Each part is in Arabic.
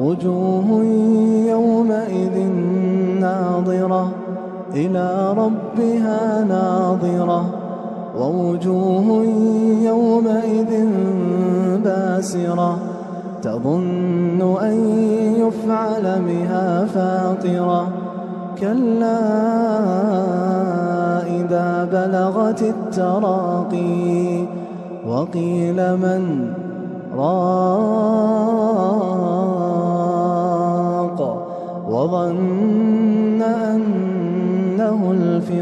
وجوه يومئذ ناظرة إلى ربها ناظرة ووجوه يومئذ باسرة تظن أن يفعل بها فاقرة كلا إذا بلغت التراقي وقيل من راق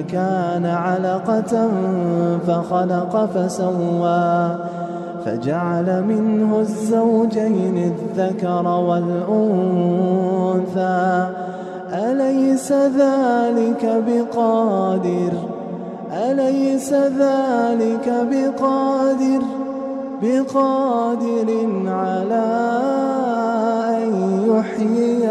كان علقة فخلق فسوى فجعل منه الزوجين الذكر والأنثى. أليس ذلك بقادر؟ أليس ذلك بقادر؟ بقادر على أن يحيي